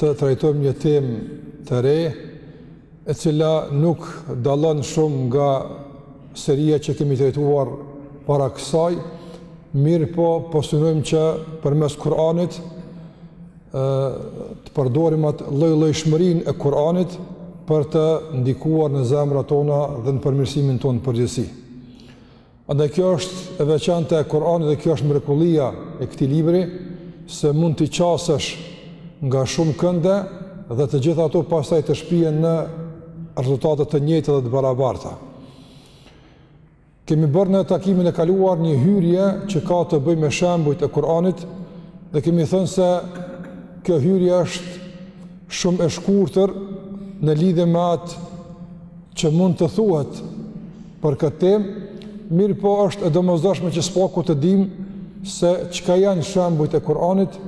të trajtojmë një temë të re, e cila nuk dallon shumë nga seria që kemi trajtuar para kësaj, mirëpo po synojmë që përmes Kur'anit të përdorim atë llojllojshmërinë e Kur'anit për të ndikuar në zemrat tona dhe në përmirësimin tonë përgjithësi. Andaj kjo është e veçanta e Kur'anit dhe kjo është mrekullia e këtij libri se mund t'i qasesh nga shumë kënde dhe të gjitha ato pastaj të shpien në rezultate të njëjta dhe të barabarta. Kemi bërë në takimin e kaluar një hyrje që ka të bëjë me shembujt e Kur'anit dhe kemi thënë se kjo hyrje është shumë e shkurtër në lidhje me atë që mund të thuhet për këtë temë, mirëpo është e domosdoshme që së paku të dimë se çka janë shembujt e Kur'anit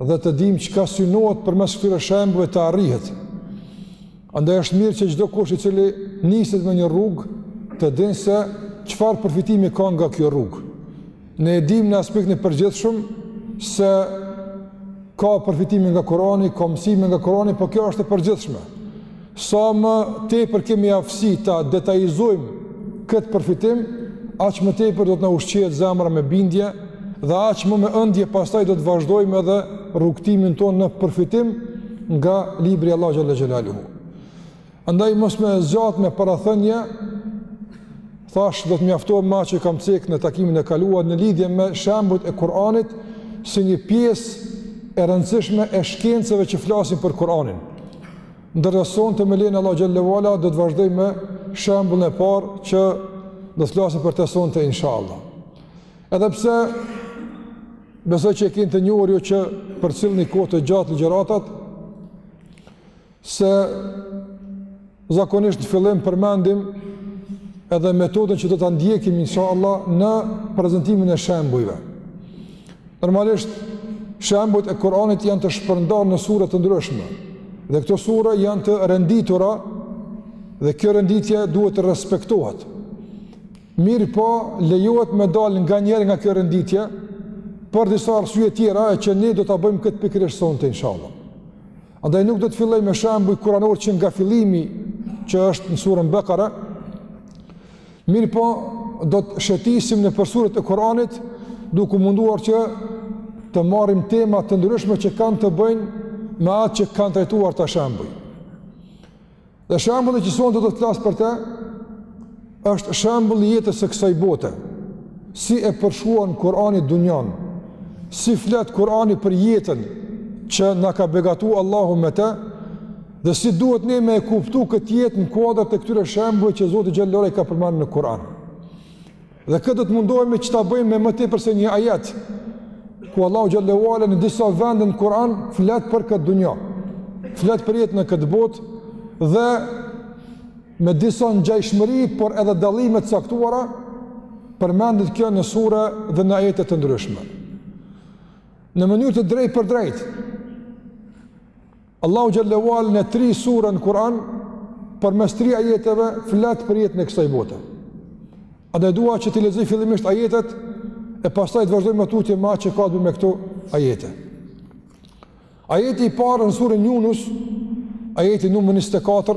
dhe të dimë çka synohet përmes këtyre shembujve të arrihet. Andaj është mirë që çdokush i cili niset në një rrugë të dijë se çfarë përfitimi ka nga kjo rrugë. Ne e dimë në aspektin e përgjithshëm se ka përfitime nga Kurani, ka mësime nga Kurani, por kjo është e përgjithshme. Sa më tepër kemi aftësi ta detajizojmë këtë përfitim, aq më tepër do të na ushqehet zemra me bindje dhe aq më me ëndje pastaj do të vazhdojmë edhe rrugëtimin tonë në përfitim nga libri i Allahut xhel-le xhelaluhu. Andaj mos me e zgjatë me parathënje, thashë do të mjaftohem me atë që kam cekë në takimin e kaluar në lidhje me shembujt e Kur'anit si një pjesë e rëndësishme e shkencave që flasin për Kur'anin. Ndërsa sonte me lejen e Allahut xhel-le ve ala do të vazhdojmë me shembullin e parë që do të flasim për të sonte inshallah. Edhe pse besoj që e keni të njohur ju që përcillni kohë të gjatë ligjëratat, se zakonisht në fillim përmendim edhe metodën që do ta ndjekim insha Allah në prezentimin e shembujve. Normalisht, shembujt e Kur'anit janë të shpërndarë në sure të ndryshme, dhe këto sure janë të renditura, dhe kjo renditje duhet të respektohet. Mirëpo, lejohet me dalë nganjëherë nga kjo renditje, për disa arsye tjera e që ne do ta bëjmë këtë pikërisht sonte insha Allah. Andaj nuk do të fillojmë me shembuj kuranorë që nga fillimi që është në surën Bekare, mirëpo do të shëtisim nëpër suret e Kur'anit duke u munduar që të marrim tema të ndryshme që kanë të bëjnë me atë që kanë trajtuar këta shembuj. Dhe shembulli që sot do të flas për te, është shembulli i jetës së kësaj bote, si e përshkruan Kurani dunjan, si flet Kurani për jetën që na ka begatu Allahu me te, dhe si duhet ne me e kuptu këtë jetë në kuadër të këtyre shembujve që Zoti xhelle ue ala ka përmend në Kuran. Dhe këtë do të mundohemi që ta bëjmë me më tepër se një ajet, ku Allahu xhelle ue ala në disa vende në Kur'an flet për këtë dunja. Flet për jetën në këtë botë dhe me disa ngjashmëri, por edhe dallime të caktuara përmendet kjo në sure dhe në ajete të ndryshme. Në mënyrë të drejtpërdrejtë Allahu xhelle ue ala në tri sure në Kur'an përmes tri ajeteve flet për jetën e kësaj bote. Andaj dua që t'i lexoj fillimisht ajetet e pastaj të vazhdojmë tutje me atë që ka të bëjë me këto ajete. Ajeti i parë në suren Junus, ajeti numër 24,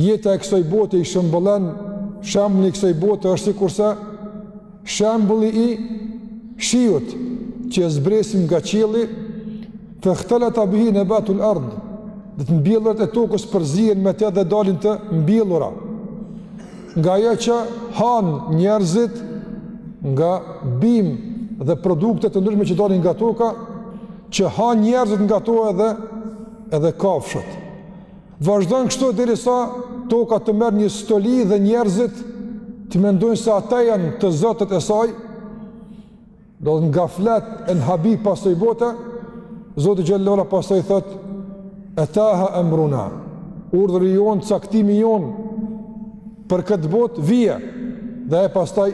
Jeta e kësaj bote i shëmbëllen, shembulli i kësaj bote është sikurse shembulli i shiut që e zbresim nga qielli, fa khtalata bihi nabatul ard, dhe të mbjellurat e tokës përzihen me të dhe dalin të mbjellura. Nga ajo që hanë njerëzit nga bimë dhe produkte të ndryshme që dalin nga toka, që hanë njerëzit nga to e edhe kafshët. Vazhdon kështu derisa toka të merr një stoli dhe njerëzit të mendojnë se ata janë të zotët e saj. Domethënë n'gaflet e në habi pas kësaj bote, Zoti xhelle ue ala pastaj thotë, etaha emruna, urdhri jonë, caktimi jonë, Për këtë botë vjen dhe e pastaj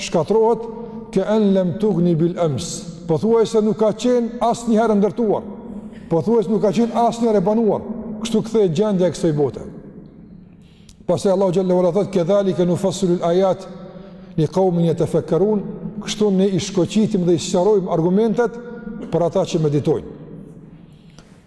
shkatrohet ke en lem tagne bil ems. Pothuajse nuk ka qenë asnjëherë e ndërtuar. Pothuajse nuk ka qenë asnjëherë e banuar. Kështu kthehet gjendja e kësoj bote. Pastaj Allahu xhelle ue ala thotë, kedhalike nufessilul ajati li kaumin jetefekkerun, kështu ne i shkoqisim dhe i sqarojmë argumentet për ata që meditojnë.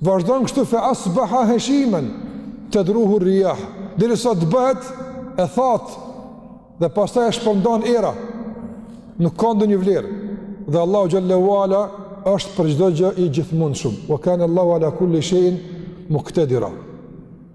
Vazhdon kështu fe asbaha heshimen, tedhruhu rrijah, derisa të bëhet e thatë, dhe pastaj e shpërndan era, nuk ka ndonjë vlerë, dhe Allahu xhelle ue ala është për çdo gjë i gjithmundshëm, ue kanallahu ala kul-li shejin muktedira.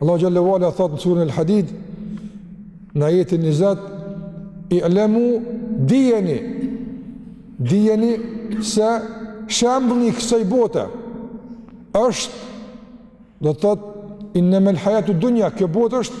Allahu xhelle ue ala thotë në suren Al-Hadid në ajetin 20 i'lamu dijeni dijeni se shembulli i kësaj bote është do të thotë innamal hayatu dunya kjo botë është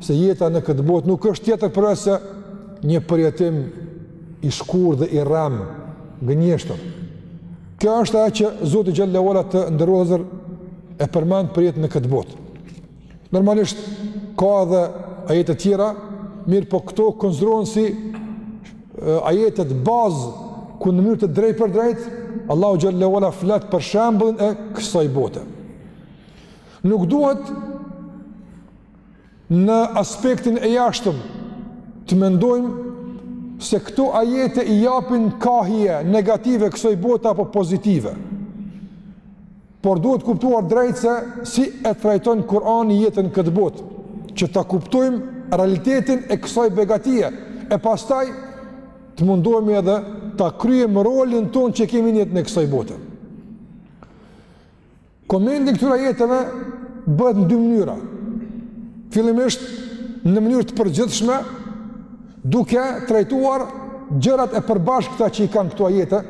se jeta në këtë botë nuk është tjetër përveç se një përjetim i shkurt dhe i rremë gënjeshtër. Kjo është ajo që Zoti Xhelle ue ala të nderuar e përmend për jetën në këtë botë. Normalisht, ka edhe ajete të tjera, mirëpo këto konsiderohen si ajetet bazë ku në mënyrë të drejtpërdrejt, Allahu Xhelle ue ala flet për shembulin e kësaj bote. Nuk duhet Në aspektin e jashtëm, të mendojmë se këto ajete i japin kahje negative kësoj bote apo pozitive. Por duhet kuptuar drejt se si e trajton Kurani jetën në këtë botë, që ta kuptojmë realitetin e kësoj begatie, e pastaj të mundohemi edhe ta kryejmë rolin tonë që kemi në jetën e kësaj bote. Komenti i këtyre ajeteve bëhet në dy mënyra. Fillimisht në mënyrë të përgjithshme, duke trajtuar gjërat e përbashkëta që i kanë këto ajete,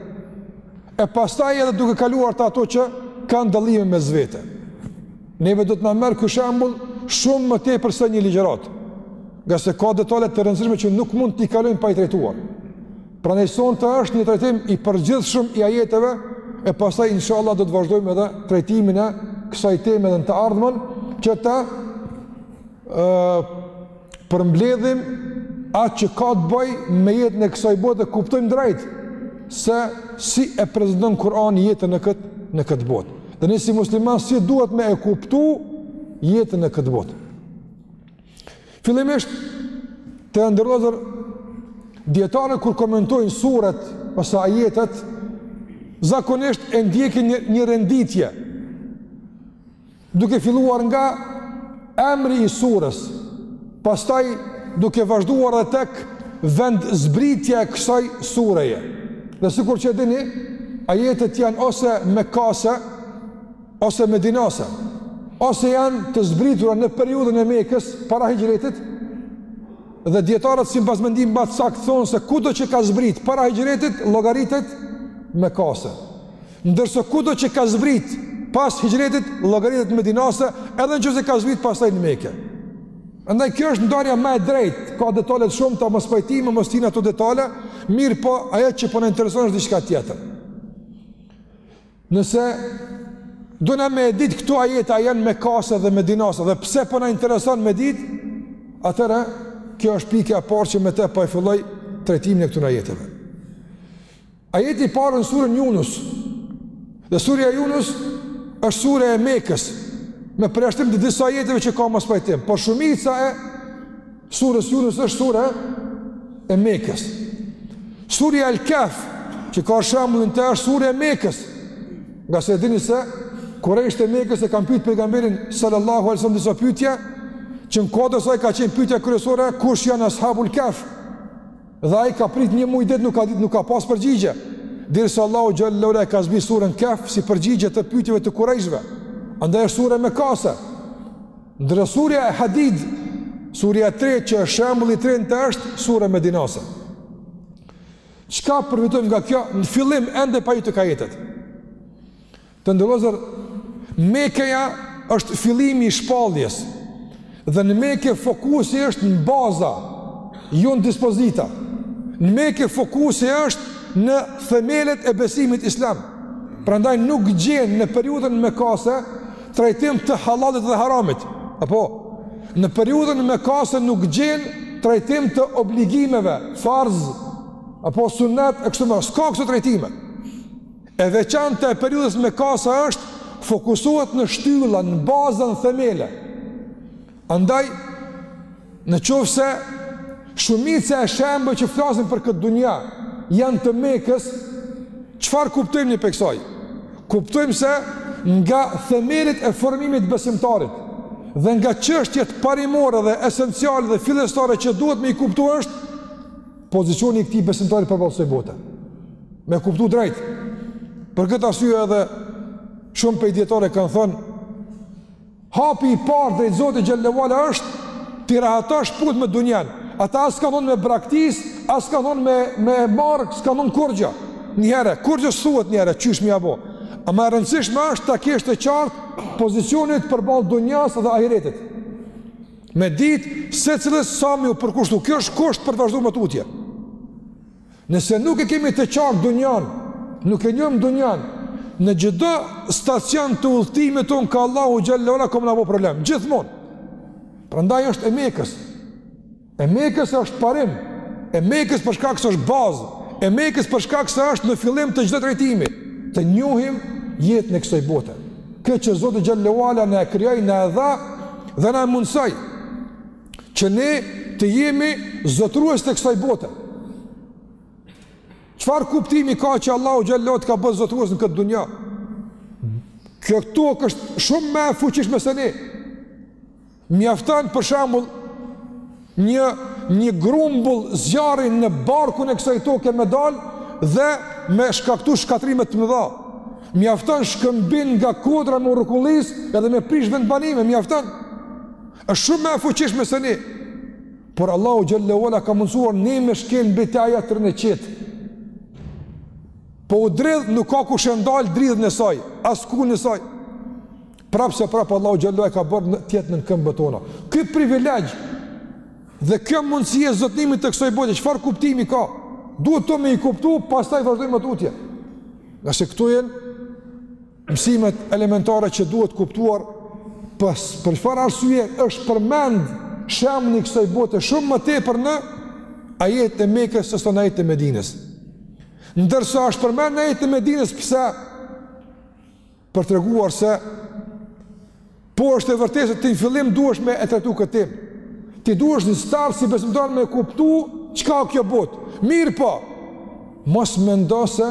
e pastaj edhe duke kaluar te ato që kanë dallime mes vete. Neve do të na marrë ky shembull shumë më tepër se një ligjëratë, ngase ka detale të rëndësishme që nuk mund t'i kalojmë pa i trajtuar. Prandaj sonte është një trajtim i përgjithshëm i ajeteve e pastaj inshallah do të vazhdojmë edhe trajtimin e kësaj teme dhe në të ardhmen që ta ë përmbledhim atë që ka të bëjë me jetën e kësaj bote dhe kuptojmë drejt se si e prezanton Kurani jetën në këtë në këtë botë. Dhe ne si muslimanë si duhet me e kuptu jetën në këtë botë. Fillimisht, të nderuar, dijetarët kur komentojnë suret ose ajetet, zakonisht e ndjekin një, një renditje, duke filluar nga emri i surës, pastaj duke vazhduar dhe tek vendzbritja e kësaj sureje. Dhe sikur që e dini, ajetet janë ose mekase, ose medinase, ose janë të zbritura në periudhën e Mekës, para hixhretit, dhe dijetarët simbas mendimit ma të saktë thonë se kudo që ka zbrit para hixhretit, llogaritet mekase. Ndërsa kudo që ka zbrit pas hixhretit, llogaritet medinase, edhe në qoftë se ka zbrit pastaj në Meke. Andaj kjo është ndarja më e drejtë, ka detale shumë, ka mospajtime, mos të hyjmë në ato detale, mirëpo ajo që po na intereson është diçka tjetër. Nëse do na me ditë këto ajete a janë mekase dhe medinase dhe pse po na intereson me ditë, atëherë kjo është pika e parë që me të po e filloj trajtimin e këtyre ajeteve. Ajeti i parë në surën Junus. Dhe surja Junus është surja e Mekës, me përjashtim të disa ajeteve që ka mospajtim, por shumica e Surës Junus është surja e Mekës. Surja Al-Kahf, që ka shembullin dytë është surja e Mekës. Ngase dini se Kurejshët e Mekës e kanë pyetur pejgamberin sallallahu alaihi wasallam disa pyetje, që ndoshta ajo ka qenë pyetja kryesore, kush janë ashabul Kahf? Dhe ai ka prit një muaj ditë nuk ka ditë nuk ka pas përgjigje. Derisa Allahu xhelle ve ala e ka zbrit surën Kahf si përgjigje të pyetjeve të Kurejshve. Andaj është sure mekase. Ndërsa surja el Hadid, surja tre që shembulli tre në të është, sure medinase. Çka përfitojmë nga kjo, në fillim ende pa hy te ajetet. Të nderuar vëllezër, Mekeja është fillimi i shpaljes, dhe në Meke fokusi është në baza, jo në dispozita. Në Meke fokusi është në themelet e besimit islam. Prandaj nuk gjen në periudhën mekase, trajtim të hallallit dhe haramit, apo në periudhën mekase nuk gjen trajtim të obligimeve, farz, apo sunnet, e kështu me, s'ka këto trajtime. E veçantë e periudhës mekase është, fokusohet në shtylla, në baza, në themele. Andaj, në qoftë se shumica e shembujve që flasin për këtë dunja janë të Mekës, çfarë kuptojmë ne prej kësaj? Kuptojmë se nga themelit e formimit të besimtarit dhe nga çështjet parimore dhe esenciale dhe fillestare që duhet me u kuptu është pozicioni i këtij besimtari përballë kësaj bote. Me kuptu drejt. Për këtë arsye edhe shumë prej dijetarëve kanë thënë Hapi i parë drejt Zotit xhelle ve ala është t'i rahatosh punët me dunjanë. Ata as s'kanë thënë me braktis, as s'kanë thënë me me marr, s'kanë thënë kurrgjë. Një herë, kurrgjë s'thuhet një herë, qysh me ia bo. Ama e rëndësishme është ta kesh të qartë pozicionin përballë dunjas dhe ahiretit. Me ditë secilës sa me iu përkushtu, kjo është kusht për vazhdu më tutje. Nëse nuk e kemi të qartë dunjanë, nuk e njohim dunjanë, në çdo stacion të udhëtimit tonë kah Allahu xhelle ve ala ka me na bo problem gjithmonë. Prandaj është e Mekës. E Mekës është parim. E Mekës për shkak se është bazë. E Mekës për shkak se është në fillim të çdo drejtimi. Të njohim jetën e kësaj bote. Këtë që Zoti xhelle ve ala na e krijoi, na e dha dhe na e mundësoi. që ne të jemi zotërues të kësaj bote. Çfarë kuptimi ka që Allahu xhel-le të ka bë zotërues në këtë dunja? Kjo tokë është shumë më e fuqishme se ne. Mjafton për shembull një, një grumbull zjarri në barkun e kësaj toke me dalë dhe me shkaktu shkatërrime të mëdha. Mjafton shkëmbi nga kodra me u rrokullis edhe me prish vendbanime, mjafton. Është shumë më e fuqishme se ne. Por Allahu xhel-le ue ala ka mundësuar ne me shkel mbi të ajo të rrin e qetë. Po u dridh nuk ka kush e ndal dridhën e saj, as vullkanin e saj. Prapë se prapë Allahu xhel-le e ka bërë të jetë nën këmbët tona. Ky privilegj dhe kjo mundësi e zotnimit të kësaj bote, çfarë kuptimi ka? Duhet me e kuptu, pastaj vazhdojmë më tutje. Ngase këtu janë Mësimet elementare që duhet kuptuar pse, për çfarë arsye është përmend shembulli i kësaj bote shumë më tepër në ajet e Mekës sesa në ajet e Medinës. Ndërsa është përmend në ajet e Medinës pse për treguar se Po është e vërtetë se ti në fillim duhesh me e trajtu këtë temë. Ti duhesh në start si besimtar me kuptu çka o kjo botë. Mirëpo, mos mendo se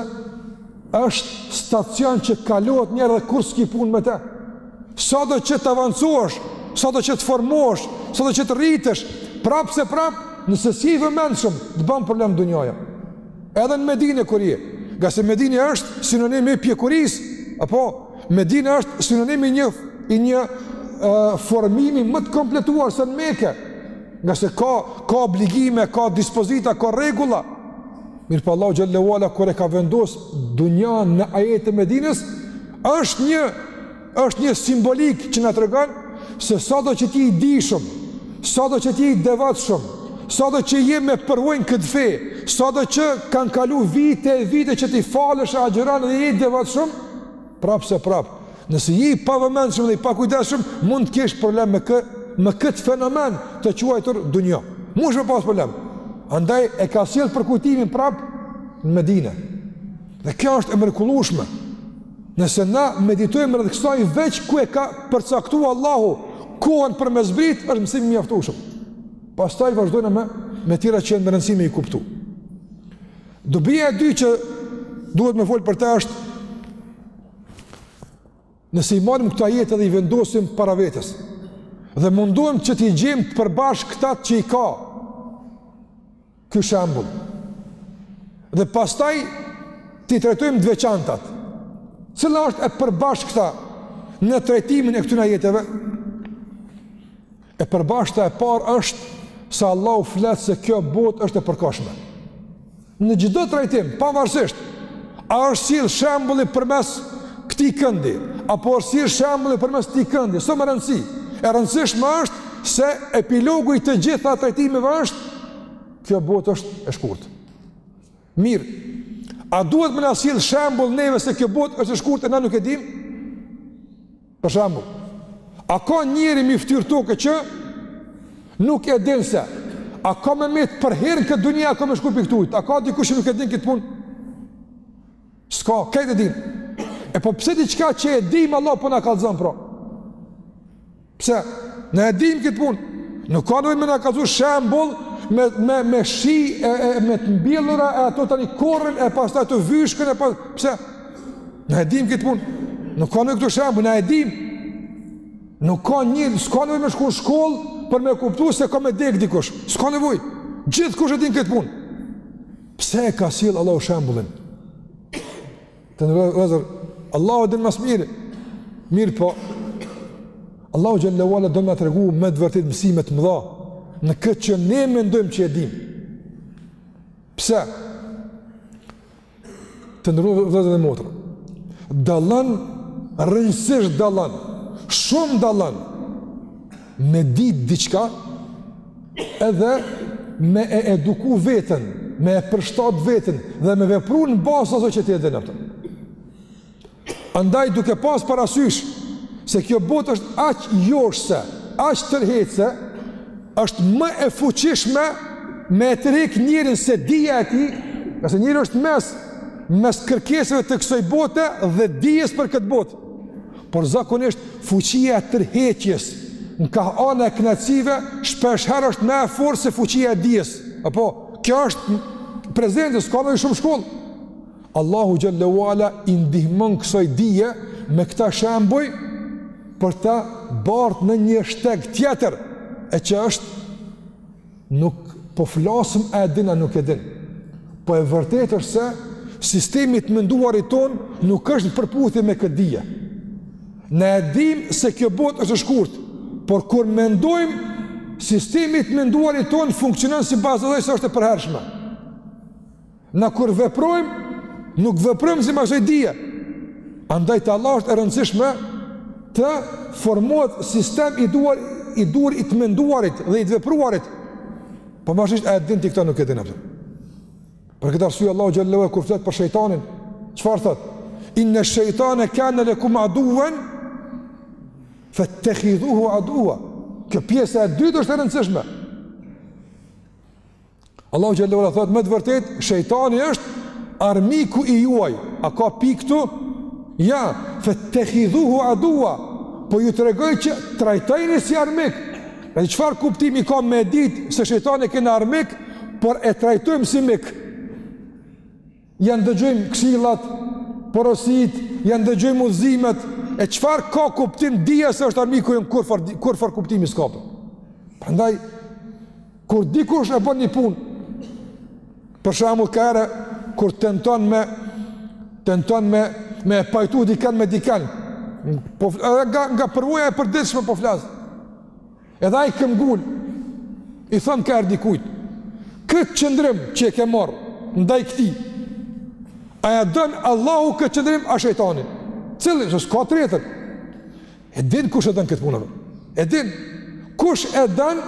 është stacion që kalohet njëherë dhe kurrë s'ki punë me te. Sado që të avancohesh, sado që të formohesh, sado që të rritesh, prapë se prapë, nëse s'je i vëmendshëm, të ban problem dunjaja. Edhe në Medine kur je, ngase Medine është sinonim i pjekurisë, apo, Medina është sinonim i një i një uh, formimi më të kompletuar se në Mekë. Ngase ka ka obligime, ka dispozita, ka rregulla. Mirëpo Allahu xhel-le ue ala kur e ka vendos dunjan në ajet të Medinës, është një është një simbolikë që na tregon se sado që ti je i dijshëm, sado që ti je i devotshëm, sado që je me përvojë në këtë fe, sado që kanë kalu vite e vite që ti falesh e agjëron dhe je i devotshëm, prapë se prapë. Nëse je i pavëmendshëm dhe i pakujdesshëm, mund të kesh problem me kë, me këtë fenomen të quajtur dunja. Munesh me pas problem. Andaj e ka sjell përkujtimin prap në Medinë. Dhe kjo është e mrekullueshme. Nëse na meditojmë rreth kësaj veç ku e ka përcaktuar Allahu kohën për me zbrit, është mësim i mjaftueshëm. Pastaj vazhdojmë me me tjera që janë me rëndësi me i kuptu. Dobija e dy që duhet me fol për te është nëse i marrim këto ajete dhe i vendosim para vetes dhe mundohemi që t'i gjejmë të përbashkëtat që i ka ky shembull dhe pastaj t'i trajtojmë të veçantat cila është e përbashkëta në trajtimin e këtyne ajeteve E përbashkëta e parë është se Allahu flet se kjo botë është e përkohshme. Në çdo trajtim, pavarësisht a është sjell shembulli përmes këtij këndi, apo është sill shembulli përmes këtij këndi, s'ka rëndësi. E rëndësishme është se epilogu i të gjitha trajtimeve është kjo botë është e shkurtë. Mirë, a duhet me na sjell shembull neve se kjo botë është e shkurt a na nuk e dimë? Për shembull, a ka njeri mi ftyrë toke që nuk e din se, a ka me met përherë n'këtë dunja, a ka me shku prej ktuhit, a ka dikush që nuk e din këtë punë? S'ka, këtë e dimë. E po pse diçka që e dimë Allahu po na kallzon, pra? Pse? Ne e dimë këtë punë. Nuk ka nevojë me na kallzu shembull me me me shi e, e me të mbillura e ato tani korrin e pastaj ato vyshken e pas pse? Ne e dimë këtë punë. Nuk ka nevojë këtu shembull, ne e dimë. Nuk ka një, s'ka nevojë me shku në shkollë për me kuptu se ka me dek dikush. S'ka nevojë. Gjithkush e din këtë punë. Pse e ka sjell Allahu shembullin? Të nderuar vëllezër, Allahu e din ma s'miri, mirë po, Allahu xhelle ve ala do me na tregu me të vërtetë mësime të mëdha, në këtë që ne mendojmë që e dim. Pse? Të nderuar vëllezër dhe motra, dallon, rrënjësisht dallon, shumë dallon, me ditë diçka, edhe me e eduku veten, me e përshtat veten, dhe me vepru në bazë asaj që ti e din apo atë. Andaj duke pas parasysh, se kjo botë është aq joshëse, aq tërheqëse, është më e fuqishme me e tërhek njerin se dija e tij, nëse njeri është mes, mes kërkesave të kësoj bote dhe dijes për këtë botë. Por zakonisht fuqia e tërheqjes nga ana e kënaqësive shpesh herë është më e fortë se fuqia e dijes. Apo kjo është prezente, s'ka më shumë shkollë. Allahu xhelle ve ala i ndihmon kësaj dije me këta shembuj për ta bart në një shteg tjetër e që është Nuk po flasim a e din a nuk e din, po e vërtetë është se sistemi i të menduarit tonë nuk është në përputhje me këtë dije. Ne e dim se kjo botë është e shkurt, por kur mendojmë sistemi i të menduarit tonë funksionon sipas asaj se është e përhershme. Na kur veprojmë, nuk veprojmë si pasojë dije. Andaj te Allahu është e rëndësishme të formohet sistem i duhur i duhur i të menduarit dhe i të vepruarit. Po ma s'është a e din ti këto, nuk e din ato. Për këtë arsye Allahu xhele kur flet për shejtanin, çfarë thëtë? Inne shejtane kane lekum aduven, fetehidhuhu aduva. Kjo pjesa e dytë është e rëndësishme. Allahu xhele ue ala thotë me të vërtetë shejtani është armiku i juaj. A ka pikë këtu? Jo, fetehidhuhu adua. Po ju tregoj që trajtojeni si armik. E çfarë kuptimi ka me ditë se shejtanin e kena armik, por e trajtojmë si mik. Ja ndëgjojmë këshillat, porositë, ja ndëgjojmë udhëzimet, e çfarë ka kuptim dija se është armiku im kurrfarë kuptimi s'ka. Prandaj kur dikush e bën një punë për shembull ka herë kur tenton me tenton me me pajtu dikan me dikan. Po edhe nga nga përvoja e përditshme po flas. Edhe ai këmbëngul i tham ka herë dikujt, këtë qëndrim që e ke marrë ndaj këtij, a e don Allahu këtë qëndrim a shejtani? Cili, se s'ka të tretën? E din kush e don këtë punë? E din kush e don,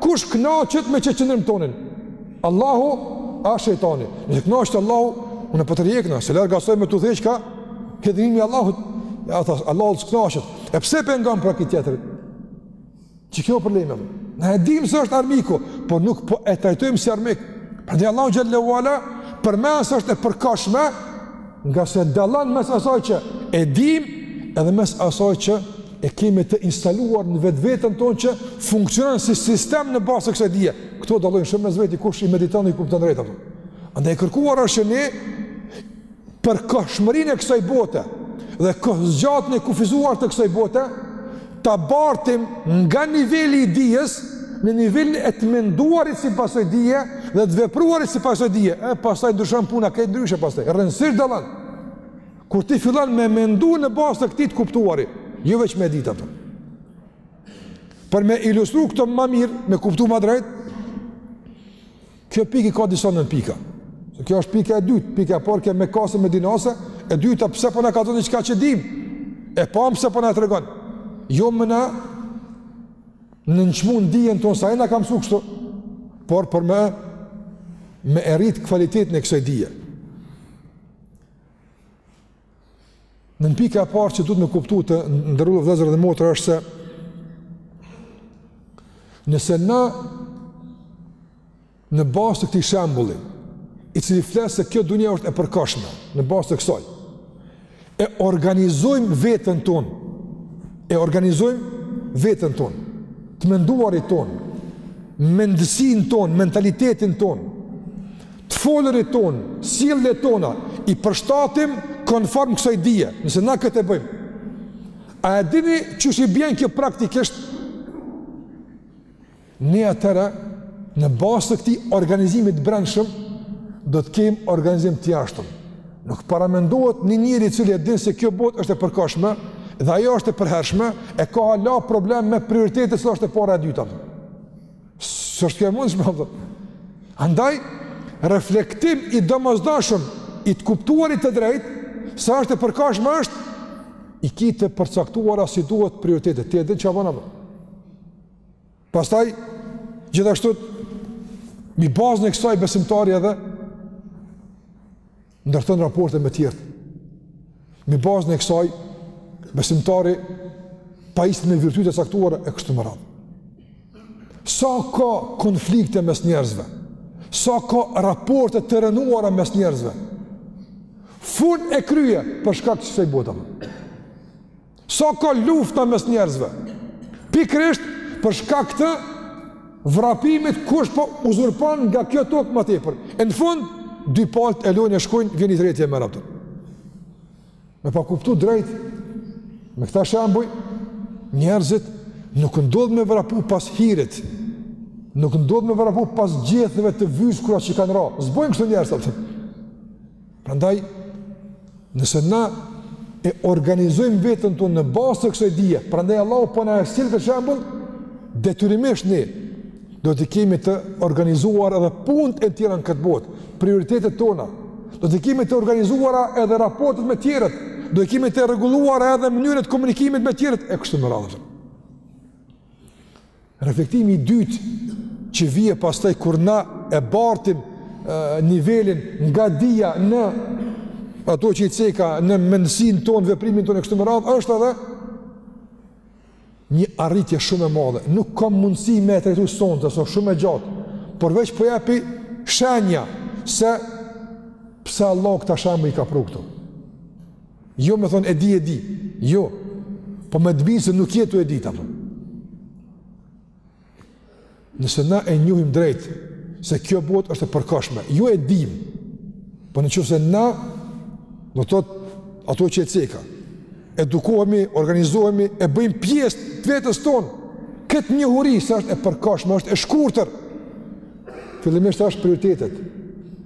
kush knaqet me qet qëndrim tonin? Allahu a shejtani? Nëse knaqet Allahu, unë po tërhiqna, se larg asaj me t'udhëheq ka hidhërimi i Allahut, Allahu s'knaqet. E pse p'e ngon pra këtë tjetrin? Qe ky problemi. Na e dimë se është armiku, por nuk po e trajtojmë si armik. Prandaj Allahu xhele ue ala përmend se është e përkohshme, ngase dallon mes asaj që e dimë, edhe mes asaj që e kemi të instaluar në vetveten tonë që funksionon si sistem në bazë të kësaj dije. Këto dallojnë shumë mes veti, kush i mediton dhe i kupton drejt ato. Andaj e kërkuar është që ne përkohshmërinë e kësaj bote dhe kohëzgjatjen e kufizuar të kësaj bote, ta bartim nga niveli i dijes në nivelin e të menduarit si pasojë dije dhe të vepruarit si pasojë dije, e pastaj ndryshon puna krejt ndryshe pastaj, rrënjësisht dallon, kur ti fillon me mendu në bazë të këtij të kuptuari, jo veç me ditë ato. Për me ilustru këtë ma mirë, me kuptu ma drejt, Kjo pikë i ka disa nënpika. Kjo është pika e dytë, pika e parë ke me kasë me dinose, e dyta pse po na kallëzon diçka që dimë? E pamë pse po na tregon? Jo me na nënçmu dijen tonë se ai na ka mësu kështu, por por me me e rrit kvalitetin e kësaj dije. Pika e parë që duhet me kuptu të nderu vëllezër dhe motra është se nëse na në bazë të këtij shembulli i cili flet se kjo dunja është e përkohshme në bazë të kësaj e organizojmë veten tonë e organizojmë veten tonë të menduarit tonë mendësinë tonë, mentalitetin tonë Të folurit tonë, sjelljet tona, i përshtatim konform kësaj dije, nëse na këtë e bëjmë. A e dini qysh i bjen kjo praktikisht? Ne atëherë, në bazë të këtij organizimit të brendshëm, do të kemi organizim të jashtëm. Nuk paramendohet një njeri i cili e din se kjo botë është e përkohshme, dhe ajo është e përhershme, e ka hala problem me prioritete cila është e para e dyta. S'është kjo e mundshme. Andaj, reflektim i domosdoshëm, i të kuptuarit të drejtë, se është e përkohshme është, i ki të përcaktuara si duhet prioritetet, ti e di çka vonon më. Pastaj, gjithashtu, mi bazën e kësaj besimtari edhe, ndërton raporte me tjerët. Mi bazën e kësaj, besimtari pajiset me virtyte të caktuara e kështu me radhë. Sa ka konflikte mes njerëzve, sa ka raporte të rënuara mes njerëzve, fun e krye për shkak të kësaj bote. Sa ka lufta mes njerëzve, pikërisht për shkak të vrapimit kush po uzurpon nga kjo tokë më tepër. E në fund, dy palët e lënë e shkojnë, vjen i treti e merr atë. Me pas kuptu drejt, me këta shembuj, njerëzit nuk ndodh me vrapu pas hirit, nuk ndodh me vrapu pas gjetheve të vyshkura që kanë ra. S'bojnë kështu njerëzit atër. Prandaj, nëse na e organizojmë veten tonë në bazë të kësaj dije, prandaj Allahu po na e sjell këtë shembull, detyrimisht ne do t'i kemi të organizuar edhe punët e tjera në këtë botë, prioritetet tona, do t'i kemi të organizuara edhe raportet me tjerët, do t'i kemi të rregulluara edhe mënyrat e komunikimit me tjerët, e kështu me radhë. Reflektimi i dytë që vije pastaj kur na e bartim e, nivelin nga dija në ato që i ceka në mendësinë tonë, veprimin tonë e kështu me radhë, është edhe një arritje shumë e madhe. Nuk ka mundësi me e trajtu sonte, se o shumë e gjatë, por veç po jepi shenja se pse Allah këta shembuj i ka pru këtu. Jo me thonë e di, e di. Jo. Po me dëbinë se nuk jetu e di, ta përë. Nëse na e njohim drejt, se kjo botë është e përkohshme, jo e dim, po në qoftë se na, do të thotë ato që e ceka, edukohemi, organizohemi, e bëjmë pjesë të vetes tonë, këtë njohuri se është e përkohshme, është e shkurtër, Fillimisht ashtu prioritetet.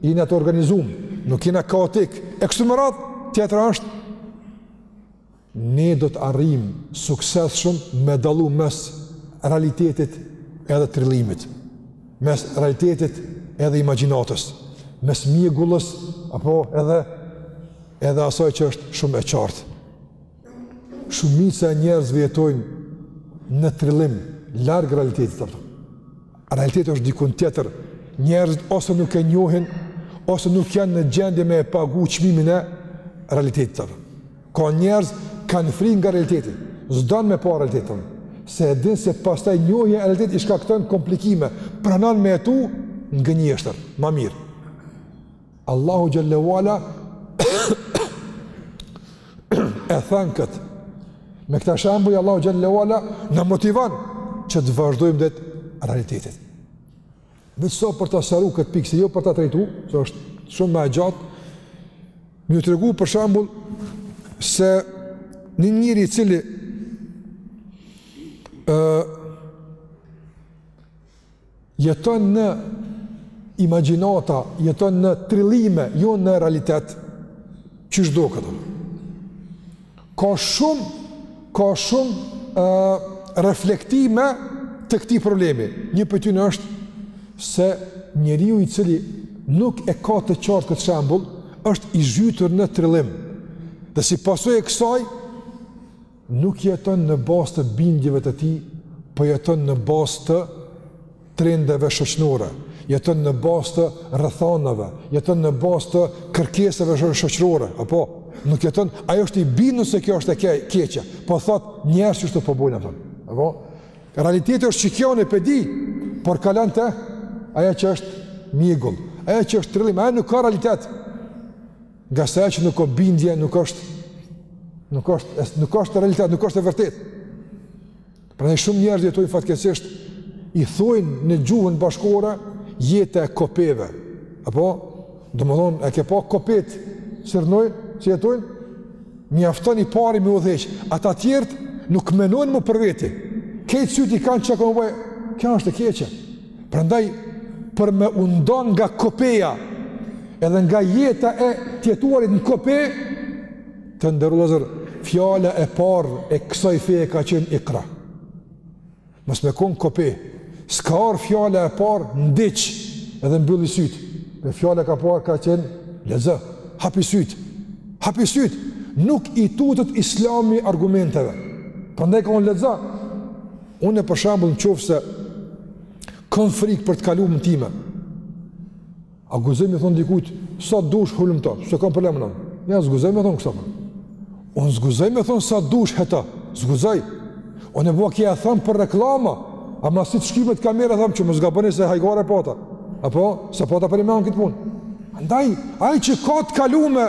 Jena të organizum, nuk jena kaotikë. E kështu me radhë, tjetra është, ne do të arrijmë suksesshëm me dallu mes realitetit edhe trillimit, mes realitetit edhe imagjinatës, mes mjegullës, apo edhe, edhe asaj që është shumë e qartë. Shumica e njerëzve jetojnë në trillim, larg realitetit, apo. Realiteti është dikun tjetër, njerëzit ose nuk e njohin, ose nuk janë në gjendje me e pagu çmimin e realitetit. Ka njerëz kanë frikë nga realiteti, s'don me pa realitetin, se e din se pastaj njohja e realitetit i shkakton komplikime, pranon me jetu në gënjeshtër, ma mirë. Allahu xhel-le ue ala e thotë këtë. Me këta shembuj Allahu xhel-le ue ala na motivon që të vazhdojmë drejt realitetit. Veç sa për ta sqaru këtë pikë, se jo për ta trajtu, që është shumë ma e gjatë. Me ju tregu për shembull se një njeri i cili ë jeton në imagjinata, jeton në trillime, jo në realitet, qysh do, këtu. Ka shumë, ka shumë uh, reflektime të këtij problemi. Një prej tyne është se njeriu i cili nuk e ka të qartë këtë shembull, është i zhytur në trillim. Dhe si pasojë e kësaj, Nuk jeton në bazë të bindjeve të tij, po jeton në bazë të trendeve shoqnore, jeton në bazë të rrethanave, jeton në bazë të kërkesave shoqërore, apo nuk jeton, ai është i bindur se kjo është e keq, keqja, po thotë njerëzit qështu po bojnë, apo. Apo realiteti është qikjo, ani pe di, por kalon te ajo që është mjegull, ajo që është trillim, ajo nuk ka realitet. Ngase ajo që nuk ka bindje, nuk është nuk është nuk është realitet, nuk është e vërtetë. Prandaj shumë njerëz jetojnë fatkeqësisht i thojnë në gjuhën bashkohore jeta e kopeve. Apo domethënë e ke pa kopet si rrnojnë, si jetojnë mjafton i pari me udhëheq. Ata tjerët nuk menojnë mo për vete. Krejt sytë i kanë çka ka me ba ai. Kjo është e keqe. Prandaj për me u nda nga kopeja edhe nga jeta e të jetuarit në kope të nderuar vëllezër fjala e parë e kësaj feje ka qenë ikra. Mos me kon kope. S'ka ardh fjala e parë ndiq edhe mbylli syt. Po fjala e parë ka qenë lexo, hapi syt. Hapi syt. Nuk i tutet Islami argumenteve. Prandaj ka thon lexo. Unë për shembull në qoftë se kam frikë për të kalumen time, a guxoj me thon dikujt sa dush hulumto, s'e kam problem unë. Jo, s'guxoj me thon këto. Unë s'guxoj me thon sa dush heto, s'guxoj. Unë e bëj këtë, e thom për reklamë, ama si të shkymet kamera i them që mos gaboni se hajgare po tha. Apo, se po tha për me bon këtë punë. Andaj, ai që ka të kalume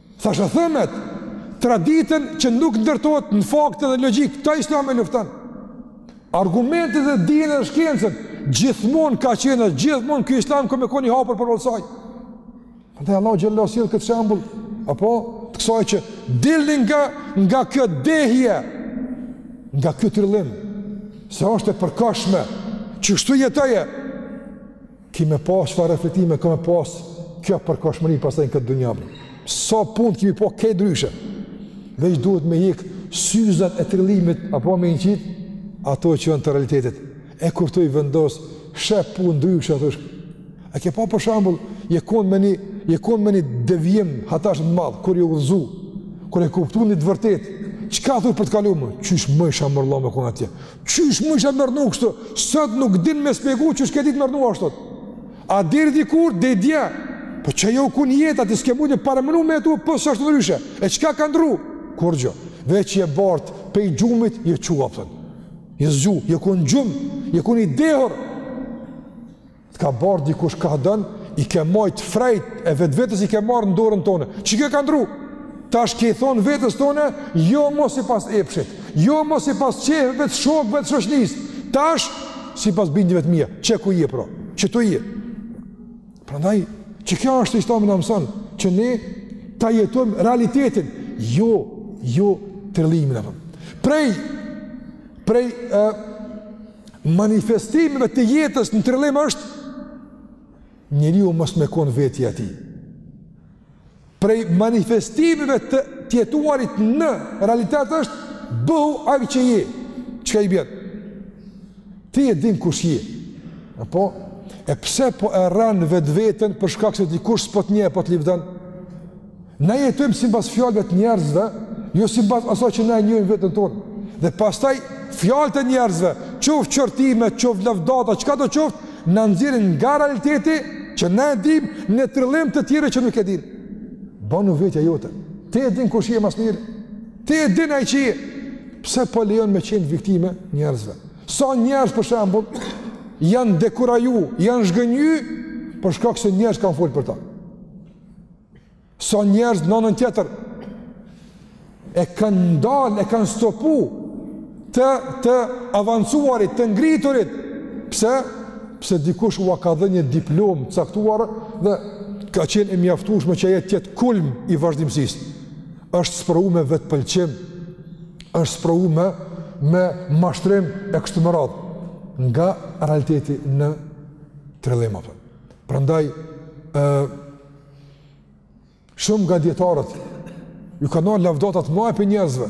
Thashethemet, traditën që nuk ndërtohet në fakte dhe logjikë, këta islami i lufton. Argumentet dhe dijen e shkencën, gjithmonë ka qenë, gjithmonë ky islam ka me kon i hapur përballë saj. Dhe Allah xhelle e sjell këtë shembull, apo të kësaj që dilni nga, nga kjo dehje, nga ky trillim, se është e përkohshme, qeshtu jetoje, Ki me pa çfarë reflektime ka me pas kjo përkohshmëri pastaj në këtë dynja. Sa punë ki me pa krejt ndryshe. Veç duhet me i hek syzat e trillimit e po me i ngjit ato që janë të realitetit. E kur t'i vendos sheh punë ndryshe thosh. A ke pa për shembull, je kon me një, je kon me një devijim hata të madh kur je udhëzu. Kur e kupton një të vërtetë, çka thu për të kalumen? Qysh m'isha merr unë me kon atje. Qysh mujsha me rrnu kështu? Sot nuk din me spjegu qysh ke ditë me rrnu ashtu. A deri dikur, deri dje, po qajo u kon jeta, ti s'ke mujt me e paramenu me jetu, po s'është ndryshe, e çka ka ndru? Kurgjo, veç je bartë, pej gjumit, je çu, a e kupton. Je zgju, je kon në gjumë, je kon i dehur. Të ka bartë dikush kah don, i ke majtë frejt, e vetvetes i ke marrë në dorën tone. Qekjo ka ndru? Tash ke i thonë vetes tone, jo mo sipas epshit, jo mo sipas qefeve të shokëve të shoqnisë. Tash, sipas bindjeve të mija, qe ku je pra, qetu je. Prandaj, qekjo është islami na mëson, që ne ta jetojmë realitetin, jo, jo trillimin e pra. Prej, prej, e, manifestimeve të jetës në trillim është njeriu mos me kon veti e tij. Prej manifestimeve të jetuarit në realitet është bëhu ai që je. Çka i bjen? Ti e din kush je. E po? E pse po e rren vetveten për shkak se dikush s'po t'njeh e po t'livdon? Na jetojmë simbas fjalëve të njerëzve, jo simbas asaj që na e njohim vetën tonë. Dhe pastaj fjalët e njerëzve, qoftë qortime, qoftë lavdata, çkado qoftë, na nxjerrin nga realiteti që na e dimë në trillim të tjerëve që nuk e dinë. Bonu vetja jote, ti e din kush je ma s'miri, ti e din ai që je, pse po lejon me qenë viktimë e njerëzve. Sa njerëz për shembull janë dekuraju, janë zhgënjy për shkak se njerëzit kanë fol për ta. Sa njerëz në anën tjetër e kanë ndal, e kanë stopu të të avancuarit, të ngriturit. Pse? Pse dikush ua ka dhënë një diplomë të caktuar dhe ka qenë e mjaftueshme që ajo të jetë kulm i vazhdimësisë. Është sprovu me vetëpëlqim, është sprovu me me mashtrim e kështu me radhë nga realiteti në trillim apo. Prandaj shumë nga dietarët ju kanë ardh lavdatat ma prej njerëzve.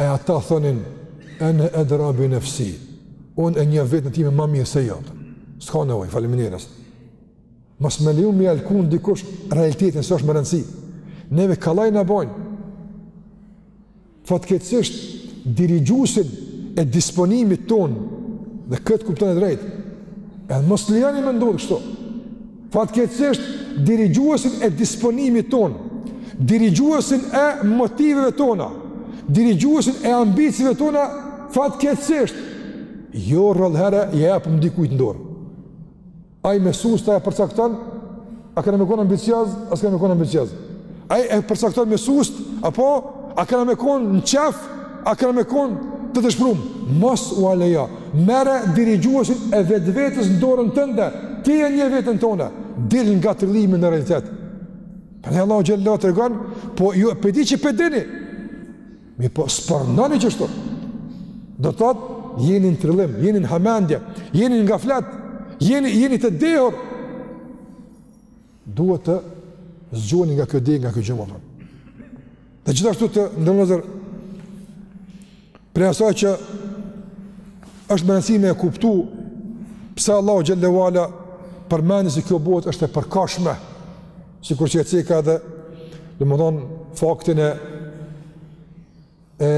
E ata thonin ene edra bi nefsi. Unë e njoh veten time ma mirë se ju. S'ka nevojë, faleminderës. Mos me leju me ja hup dikush realitetin se është me rëndësi. Neve kollaj na bojnë. Fatkeqësisht dirigjuesin e disponimit tonë dhe këtë kuptone drejt. Edhe mos lejoni me ndodh kështu. Fatkeqësisht dirigjuesin e disponimit tonë, dirigjuesin e motiveve tona, dirigjuesin e ambicieve tona fatkeqësisht jo rrallëherë ia japim dikujt në dorë. Ai me susta e përcakton, a kena me kon ambicioz, a s'kena me kon ambicioz. Ai e përcakton me sustë, apo a kena me kon në qejf, a kena me kon të dëshprum. Mos ua lejo, merre dirigjuesin e vetvetes në dorën tënde, ti e njeh veten tane, dil nga trillimi në realitet. Prandaj Allahu xhel-le tregon, po ju pe dini që pe dini, Mirëpo, s'po veproni qështu. Do të thotë, jeni në trillim, jeni në hamendje, jeni n'gaflet, jeni, jeni të dehur. Duhet të zgjoheni nga kjo dehje, nga ky gjumë, apo. Dhe gjithashtu të nderuar vllezër, prej asaj që është me rëndësi me e kuptu, pse Allahu xhel-le ve ala përmendi se kjo botë është e përkohshme, Sikur që e ceka edhe, domethënë, faktin e, e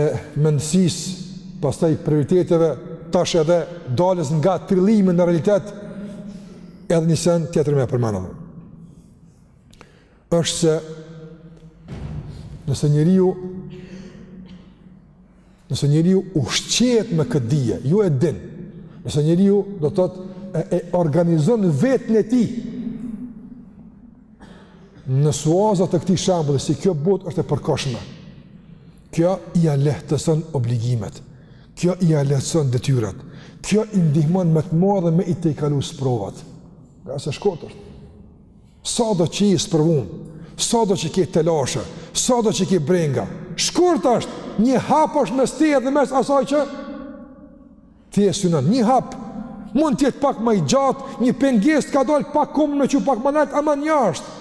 mendësisë, pastaj prioriteteve, tash edhe daljes nga trillimi në realitet, edhe një send tjetër me e përmend apo. është se, nëse njeriu, Nëse njeriu ushqehet me këtë dije, ju e din. Nëse njeriu do të thotë e, e organizon veten e tij në suaza të këtij shembulli, si kjo botë është e përkohshme. Kjo ia lehtëson obligimet. Kjo ia lehtëson detyrat. Kjo i ndihmon me të madhe me i tejkalu sprovat. Ngase shkurt është. Sado që i sprovun, sado që ke telashe, sado që ke brenga, shkurt është, një hap është mes teje dhe mes asaj që ti e synon, një hap, mund t'jetë pak ma i gjatë, një pengesë t'ka dalë pak kamën me çu pak ma naltë, ama një është.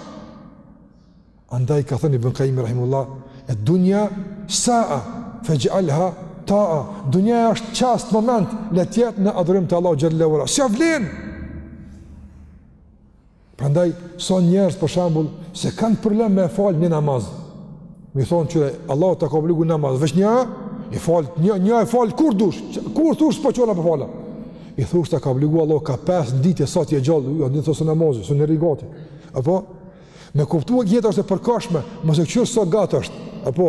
Andaj ka thënë Ibn Kajimi rahimehullah, ed-dunja saa, fexh'alha taa, dunja është çast moment, le t'jetë në adhurim të Allah xhel-le ve ala, se ia vlen, Prandaj, sot njerëz për shembull, s'e kanë problem me e falë një namaz. Me i thonë që Allah të ka obligu një namaz, veç një, e falë, një, një e falë, kur dush, kur dush, s'po çona po fali. I thush ta ka obligu Allah, ka pes në ditë e sa t'je gjallë, jo, s'ka namazi, s'u ni rahati. Apo, me kuptu jeta është e përkohshme, mos e kqyr sa gatë është, apo,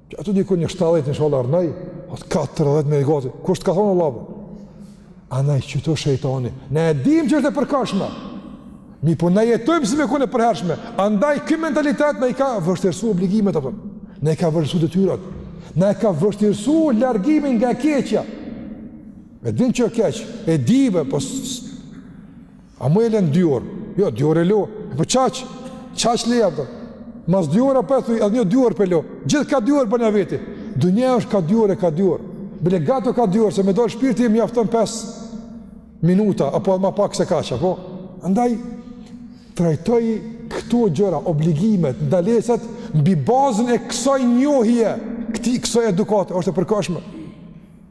Aty diku një 70 inshallah rrnoj, ose 40 me gati. Kush të ka thonë Allahu? Ja na i qet shejtani. Ne e dimë që është e përkohshme. Mirëpo na jetojmë si me kon e përhershme. Andaj ky mentalitet na i ka vështirësu obligimet apo. Na i ka vështirësu detyrat. Na i ka vështirësu largimin nga e keqja. E din që keq, e dive, po A mun e len dy orë? Jo, dy orë e lo. E po qaq, qaq leje ato. Mas dy orë prapë thuj, edhe një dy orë po e lo. Gjithë ka dy orë për ni veti. Dunja është ka dy orë e ka dy orë. Bile gat o ka dy orë, se me dalë shpirti mjafton 5 minuta, apo edhe ma pak se kaq, apo? Andaj, trajtoji këto gjëra, obligimet, ndalesat, mbi bazën e kësoj njohje, këtij kësoj edukate, është e përkohshme.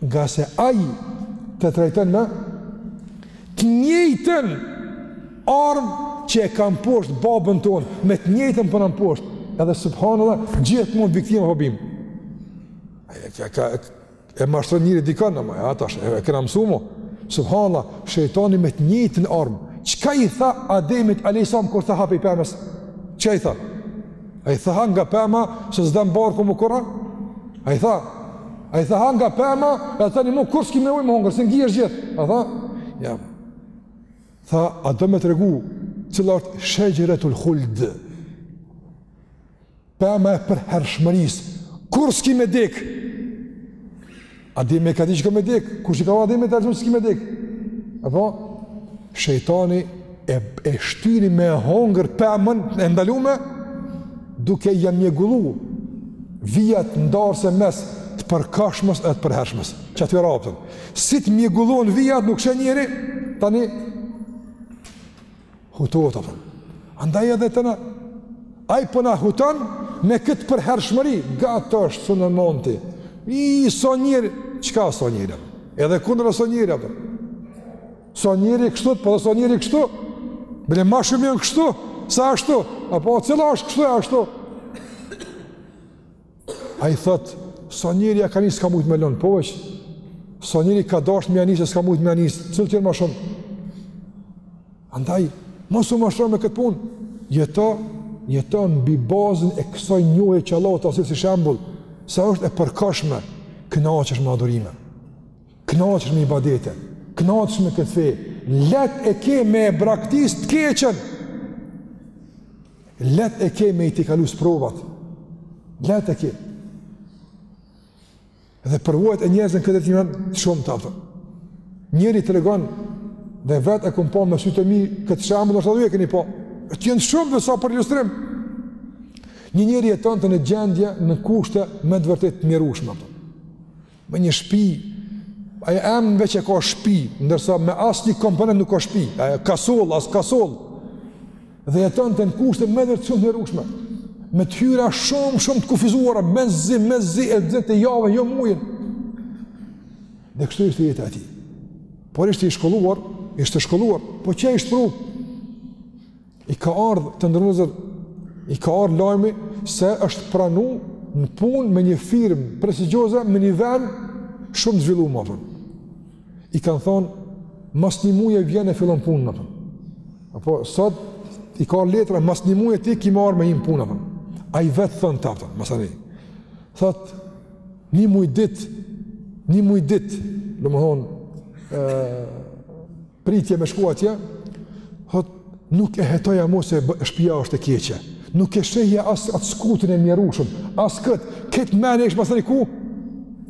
ngase ai të trajton me të njëjtën armë që e ka mposhtë babën tonë, me të njëjtën po na mposht. Edhe subhanallahu gjithmonë viktima po bim. Ai ka ka e mashtron njeri dikon ama ja tash e kena mësu mo. Subhanallahu shejtani me të njëjtën armë. Çka i tha Ademit alayhis salam kur tha ha pi pemës? Çka i tha? A i tha ha nga pema se s'dhem barku mo kurrë? A i tha? A i tha ha nga pema e tani mo kurrë s'ki nevojë me hongër, se ngijesh t'gjithë? A tha? Jo. Tha, a do me t'tregu cila është shexheretul huld? Pema e përhershmërisë, kurrë s'ki me dekë? Ademi e ka ditë që ka me dek, kur s'i ka thënë Ademi ti asi që s'ki me dek. Apo, shejtani e, e shtyni me hongër pemën e ndalume, duke ia mjegullu vijat ndarëse mes të përkohshmes e të përhershmes. Qaty ra, a po. Si të mjegullon vijat nuk sheh njeri, tani, Hutohet, a po. Andaj edhe te na, ai po na huton me këtë përhershmëri, gatë është, s'e ke momentin, i, i sa njeri, çka sa njeri, edhe kundra sa njeri, a po. Sa njeri kështu, po dhe sa njeri kështu, bile ma shumë janë kështu, sa ashtu, apo cila është kështu e ashtu, Ai thot, sa njeri ia ka nis s'ka mujt me lënë, po veç. Sa njeri ka dasht me ia nisë s'ka mujt me ia nisë, cilët janë më shumë. Andaj mos u mashtro me këtë punë. Jeto, jeto mbi bazën e kësaj njohjeje që Allahu ta sjell si shembull, se është e përkohshme, kënaqesh me adhurime. Kënaqesh me ibadete, kënaqesh me këtë fe, leht e ke me e braktis të keqen. Leht e ke me i kalu sprovat. Leht e ke. Dhe përvojat e njerëzve në këtë temë janë shumë, a po. Njëri tregon dhe vet e kum pa me sytë e mi këtë shembull ndoshta e keni pa. E janë shumë dhe sa për ilustrim. Një njeri jetonte në gjendje në kushte me të vërtet të mjerushme. A po. me një shpi, ajo emrin veç e ka shpi, ndërsa me asnjë komponent nuk ka shpi, ajo kasoll, as kasoll, dhe jetonte në kushte me të vërtet shumë të mjerushme, me të hyra shumë, shumë të kufizuara, mezi, mezi, e dite jave, jo mujin. Dhe kështu ishte jeta e tij. Por ishte i shkolluar, ishte shkolluar, po ça i ish pru? I ka ardhë, n'ndërmjet, i ka ardhë lajmi se është pranu në punë me një firmë prestigjioze me një ven shumë të zhvillum, a po. I kanë thonë, mas një muji vjen e fillon punën atje. Apo, sot i ka ardhë letra, mas një muji ti ki me ardhë me hi n'punë atje. Ai vetë thonte, a po, masanej. Thotë, një muj ditë, një muj ditë, domethonë, Pritje me shku atje, thot, nuk e hetoja ma se shpia është e keqe, nuk e shehja as atë skutin e mjerushëm, as këtë, këtë, menen e kisha asaj, ku,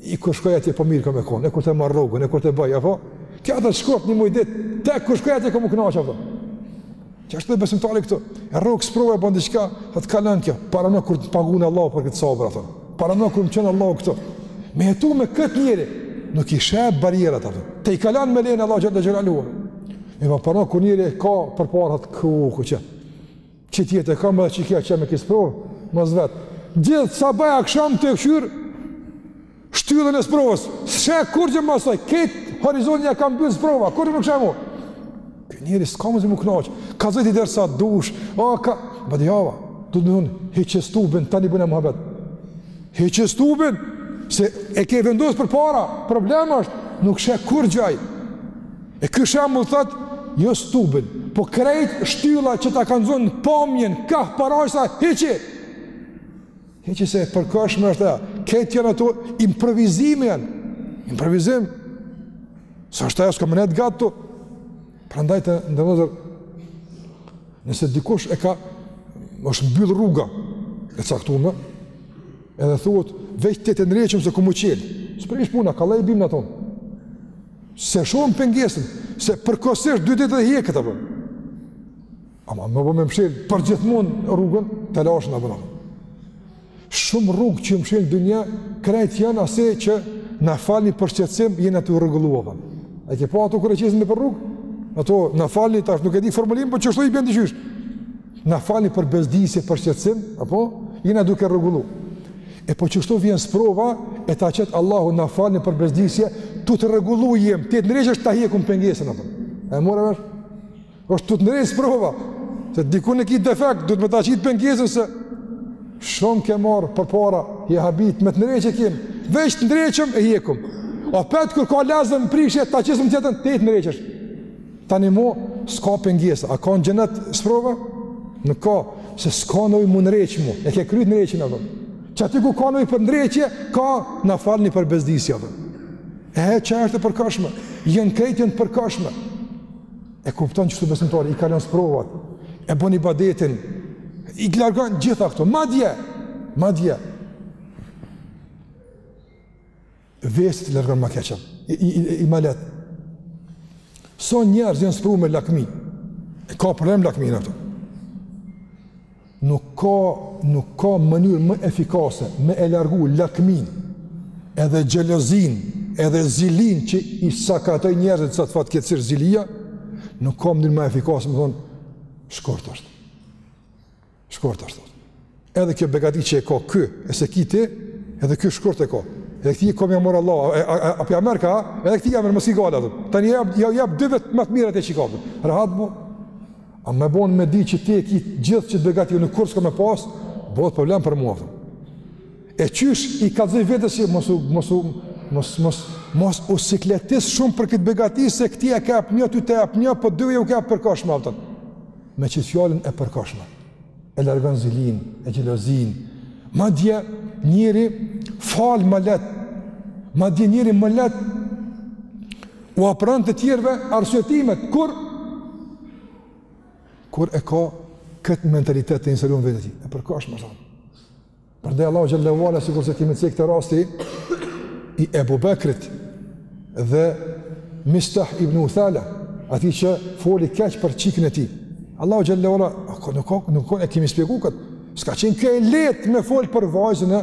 i kur shkoj atje po mirë ka me konë, e kur të marrë rrogën, e kur të bëj, apo, qe tash shkon një muj ditë, te kur shkoj atje kam m'u knaqë, apo. Qashtu edhe besimtari këtu, e rrok sprova e bën diçka, thotë kalon kjo, po a mirë kur të pagun Allahu për këtë sabër, a po. Po a mirë kur më çon Allahu këtu. Me jetu me këtë njeri, nuk i sheh barrierat, a po. Te i kalon me lejen e Allahut xhele xhelaluhu. E pa para në kur njeri e ka për parë atë ku, ku që, që tjetë e ka më dhe që kja që me kët sprovë, më zvetë. Gjithë sa bëja kësham të e këshyrë, Shtyllën e sprovës, s'sheh kurgja mas asaj, krejt horizontin ja ka mbyllë sprova, kur që ky shembull? Ky njeri s'ka me u knaq, kallzoj ti deri sa dush, a ka... Badijava, do me thonë, hiqe stubin, tani bone muhabet. Hiqe stubin, se e ke vendos përpara, problem është, nuk sheh kurgja. E ky shembull thotë, jo stubin, po krejt shtyllat që ta kanë zonë pamjen, ka parajsa, hiqi. Heqi se e përkohshme është ajo, krejt janë ato improvizime janë, improvizim, se është ajo, s'ka me nejt gjatë aty, prandaj të ndërëzër, nëse dikush e ka, është mbyllë rruga, e caktume, edhe thuhet, veç të të ndreqëm se ka me u çelë, s'prish punë, ka lejë bimë në tonë, se shohim pengesën, se përkohësisht dy ditë dhe hiqet apo, Ama më po më mshel përgjithmonë rrugën të lashën apo. Shumë rrugë që u mshel dynja, krejt janë asi që na falni për shqetësim jena tu rregullu ato. A ke pa ato kur e qesin nëpër rrugë? Ato na falni tash nuk e di formulin, po qështu i bën diçysh. Na falni për bezdisje, për shqetësim, apo jena duke rregullu. E po qështu vjen sprova e ta qet Allahu na falni për bezdisje, tu të rregullu jem, ti të ndreqësh ta hekum pengesën apo. E more vesh? është tu të ndreq sprova, se diku ne ki defekt, duhet me ta qitë pengesën se shumë ke marrë përpara, je habit, me të ndreq e kem, veç të ndreqëm e hekum. Opet kur ka lazëm prishje, ta qesëm tjetrën, te të ndreqësh. Tani mo, s'ka pengesa, a ka në xhenet sprova? Nuk ka, se s'ka nevojë me u ndreq mo, e ke kry ndreqjen apo. Qaty ku ka nevojë për ndreqje, ka na falni për bezdisje apo. E që është e përkohshme, janë krejt janë përkohshme. E kupton qështu besimtari, i kalon sprovat, e bon ibadetin, i largon gjitha këto, madje, madje. Veset i largon ma keqen, i, i, i, i malet. Sa njerëz janë sprovu me lakmi, e ka problem lakminë ato. Nuk ka, nuk ka mënyrë më efikase me e largu lakminë, edhe xhelozinë, edhe zilinë që i sakatoi njerëzit sa të fatkeqësi zilia, nuk ka mënyrë më efikase me thonë, shkurt është. Shkurt është. Edhe kjo begati që e ka ky, e s'e ki ti, edhe ky shkurt e ka. Edhe këtij ka me ja marrë Allahu, a për ja marrë ka, edhe këtij ja merr, mos ki gajle, tani jap, jap, jap, dy vetë më të mira atje që i ka, rahat mu, A me bon me di që ti e ki gjithë qët begati, unë kur s'kom me pas, bëhet problem për mua. E qysh i kallxoj vetes që mos, mos, mos, mos, mos u sikletis shumë për këtë begati se këtij ia ka jap njo, ty ta jep njo, po dyve ju ka jap përkohshme. A kupton. Me qit fjalën e përkohshme. E largon zilinë, e xhelozinë. Madje njeri fal më lehtë. Madje njeri më lehtë Ua pranon të tjerëve arsyetimet, kur, kur e ka këtë mentalitet të instalun në veten e tij, e përkohshme thamë. Prandaj Allahu xhel-le ve ala, sikurse kemi cek te rasti i Ebu Bekrit dhe Mistah ibn Uthala, atij që foli keq për çikën e tij. Allahu xhel-le ve ala, nuk, nuk, nuk, nuk e kemi shpjegu këtë, s'ka qenë kjo e lehtë me fol për vajzën e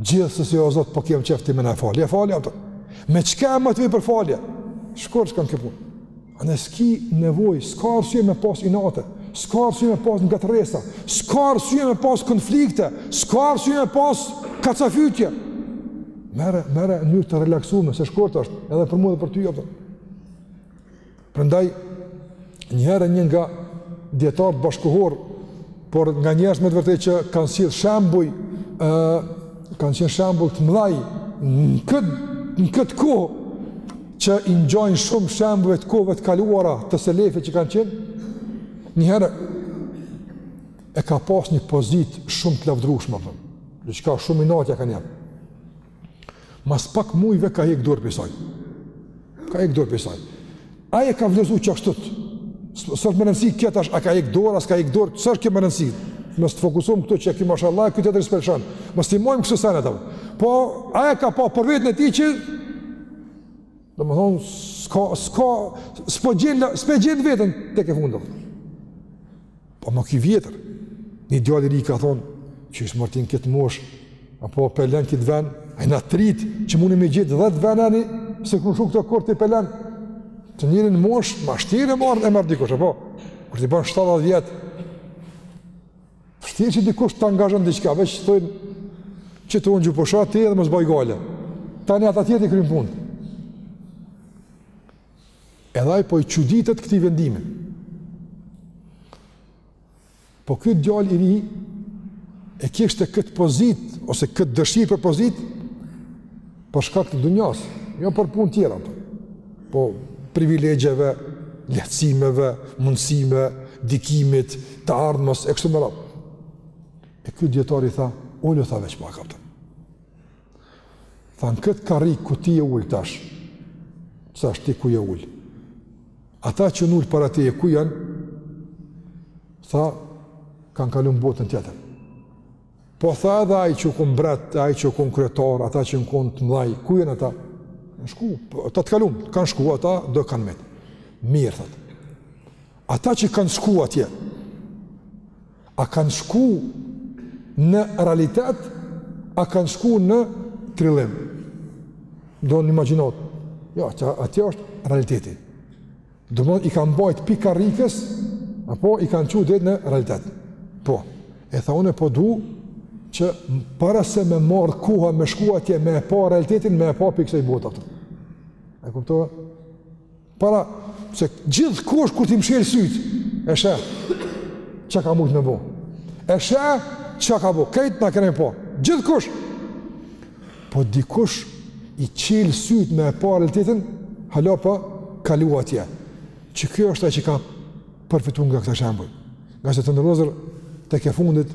Gjithsesi o Zot, po kemi qejf ti me na fal. Ia falja, a kupton. Me çka më të vjen për falje? Shkurt ç'kam këtu. A ne s'ki nevojë, s'ka arsye me pas inate, s'ka arsye me pas ngatërresa, s'ka arsye me pas konflikte, s'ka arsye me pas kacafytje. Merre, merre, në mënyrë të relaksume, se shkurt është, edhe për mu dhe për ty, a kupton. Prandaj njëherë një nga dijetarët bashkëkohorë, por nga njerëz me të vërtetë që kanë sjell shembuj, ë kanë qenë shembull të mëdhaj në kët në kët kohë që i ngjajnë shumë shembujve të kohëve të kaluara të selefëve që kanë qenë. Njëherë e ka pas një pozitë shumë të lavdrushme, diçka shumë e naltë ia kanë jap. Mas pak mujve ka hek dorë prej saj. Ka hek dorë prej saj. Ai e ka vlerësu qashtu. S'osht me rëndësi qitash, a ka hek dorë, a s'ka hek dorë, s'osht kjo me rëndësi. Mos të fokusohem këtu që ky mashallah, ky tjetri s'pe lëshon. Mos t'i menojmë këto senet. Po, ai e ka pa për veten e tij që Domethonë, s'ka, s'ka, s'po gjen, s'pe gjen veten, tek e fundit. Po më ky vjetër, një djalë i ri ka thonë, qysh more ti n'këtë moshë, a po e len këtë ven, ai në t'ritë, që mundi me gjetë dhetë vene, ani, se ku shkon kur ti pe len, te njeri n'moshë, ma shtirë merr, e merr dikush, apo, kur t'i ban 70 vjet, Vështirë që dikush të angazhon diçka, veç të thojnë qetu ungju poshtë aty edhe mos baj gajle. Tani ata tjerët i kryjnë punët. Edhe ai po i çuditet këtij vendimi. Po ky djalë i ri e kishte këtë pozitë, ose këtë dëshirë për pozitë, Për shkak të dunjas, jo për punë tjera. Po privilegjeve, lehtësimeve, mundësime, ndikimit, të ardhmës, e kështu me radhë. E ky dijetari tha, ulu tha veç pak a kupton. Tha në këtë karrikë ku ti je ulë tash, pësa është ti ku je ulë, ata që janë ulë para teje ku janë, tha, kanë kalu n'botën tjetër. Po tha edhe ai që u kon mbret, ai që u kon kryetar, ata që janë konë të mdhaj, ku janë ata? Kanë shku, po, ata të kalun, kanë shku ata, do kanë metë. Mirë, thotë. Ata që kanë shku atje, a kanë shku në realitet, a kanë shku në trillim? Domethënë imagjinatë. Jo, atje është realiteti. Domethënë i kanë bajt pi karrikës, apo i kanë çu drejt në realitet. Po, e tha unë po du që para se me marr koha me shku atje me e pa realitetin, me e pa pi kësaj bote atë. E kupton? Para se gjithkush kur t'i mshelë sytë, e sheh çka ka mujtë me bo. E sheh çka ka bo, kejt në ekran po. Gjithkush. Po dikush i çel sytë me e pa realitetin, hala pa kalu atje. Që kjo është ajo që ka përfitu nga këta shembuj. Ngase të nderuar vëllezër tek e fundit,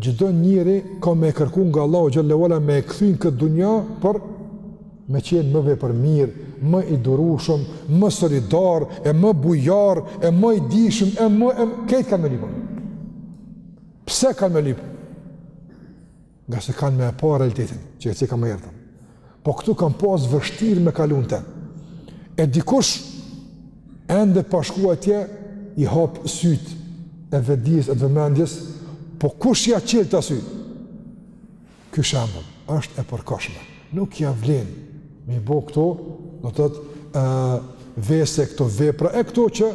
çdo njeri ka me e kërku nga Allahu xhele ve ala me e këthin këtë dunja për me qenë më vepërmirë, më i durushëm, më solidar, e më bujar, e më i dijshëm, e më e më... Kejt kanë me lypë. Pse kanë me lypë? Ngase kanë me e pa realitetin, që e ceka më herët. Po këtu kanë pas vështirë me kalu n'te. E dikush, ende pa shku atje, i hap sytë e vetëdijes e të vëmendjes, po kush ia çel ata sy? Ky shembull është e përkohshme. Nuk ia vlen me i bo këto, do të thotë, ë vese këto vepra e këto që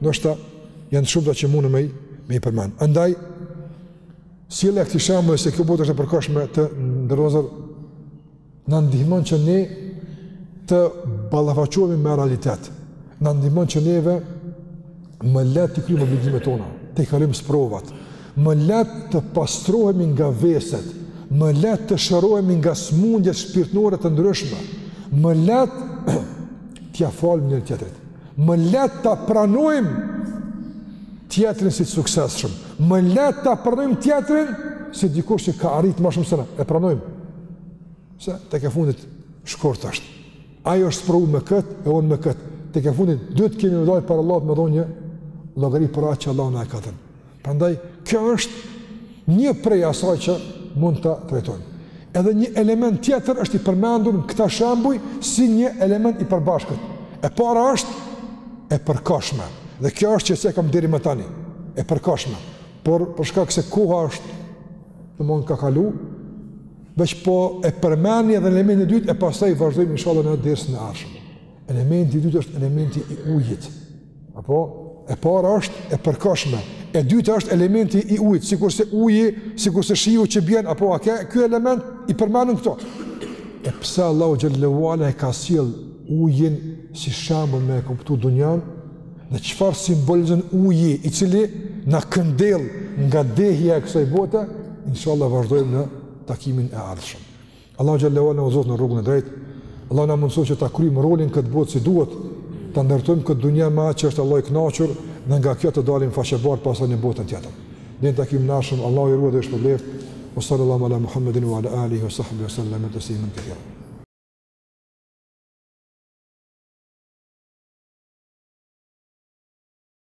ndoshta janë shumta që munemi me i përmend. Andaj, Sjellja e këtij shembulli se kjo botë është e përkohshme të nderuar vëllezër na ndihmon që ne të ballafaqohemi me realitet. Na ndihmon që neve më lehtë t'i kryejmë obligimet tona, t'i kalojmë sprovat, më lehtë të pastrohemi nga veset, më lehtë të shërohemi nga sëmundjet shpirtërore të ndryshme, më lehtë t'ia falim njëri-tjetrit. Më lehtë ta pranojmë tjetrin si të suksesshëm. Më lehtë ta pranojmë tjetrin si dikush që ka arritë ma shumë se na. E pranojmë. Se tek e fundit shkurt është. Ai është sprovu me këtë e unë me këtë. Tek e fundit, të dytë kemi me dalë para Allahut me dhonë llogari për atë që Allahu na e ka dhënë. Prandaj, kjo është një prej asaj që mund ta trajtojmë. Edhe një element tjetër është i përmendur në këta shembuj si një element i përbashkët. E para është e përkohshme. Dhe kjo është që se kemi deri më tani. E përkohshme. Por, për shkak se koha është, më duket ka kalu, veç po e përmendi edhe elementin e dytë, e pastaj vazhdojmë inshallah në dersin e ardhshëm. Elementi i dytë është elementi i ujit. Apo, e para është e përkohshme, e dyta është elementi i ujit, sikurse uji, sikurse shiu që bjen, apo, a ke, ky element i përmendur në këto. E pse Allahu xhelle ue ala e ka sjell ujin si shembull me e kuptu dunjan, dhe çfarë simbolizon uji i cili na këndell nga dehja e kësoj bote, inshallah vazhdojmë në takimin e ardhshëm. Allahu xhelle ue ala na udhëzoftë në rrugën e drejtë. Allahu na mundësoftë që ta kryejmë rolin në këtë botë si duhet, ta ndërtojmë këtë dunja me atë që është Allah i kënaqur dhe nga kjo të dalim faqebardhë pastaj në botën tjetër. Deri në takimin e ardhshëm, Allahu ju ruajtë dhe shpërbleftë, wa sallallahu ala Muhammedin wa ala alihi wa sahbihi wa sallam teslimen kethira.